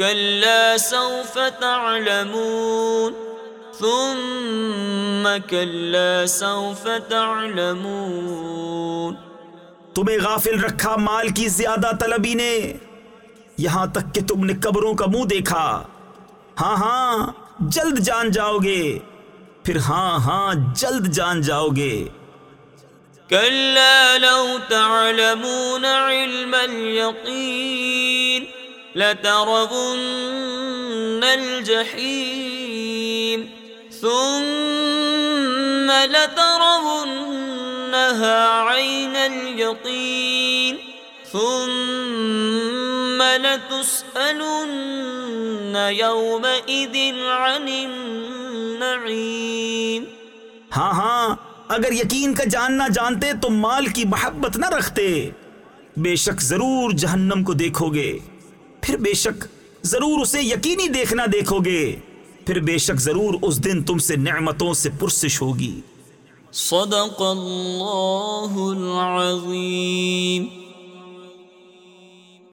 كلا سوف تعلمون ثم كلا سوف تعلمون تمہیں غافل رکھا مال کی زیادہ طلبی نے۔ یہاں تک کہ تم نے قبروں کا منہ دیکھا۔ ہاں ہاں جلد جان جاؤ گے۔ پھر ہاں ہاں جلد جان جاؤ گے۔ كلا لو تعلمون علم اليقين لترون الجحيم ثم لترونها عين اليقين ثم لتسألن يومئذ عن النعيم ہاں ہاں اگر یقین کا جاننا جانتے تو مال کی محبت نہ رکھتے۔ بے شک ضرور جہنم کو دیکھو گے۔ پھر بے شک ضرور اسے یقینی دیکھنا دیکھو گے۔ پھر بے شک ضرور اس دن تم سے نعمتوں سے پرسش ہوگی۔ صدق اللہ العظیم۔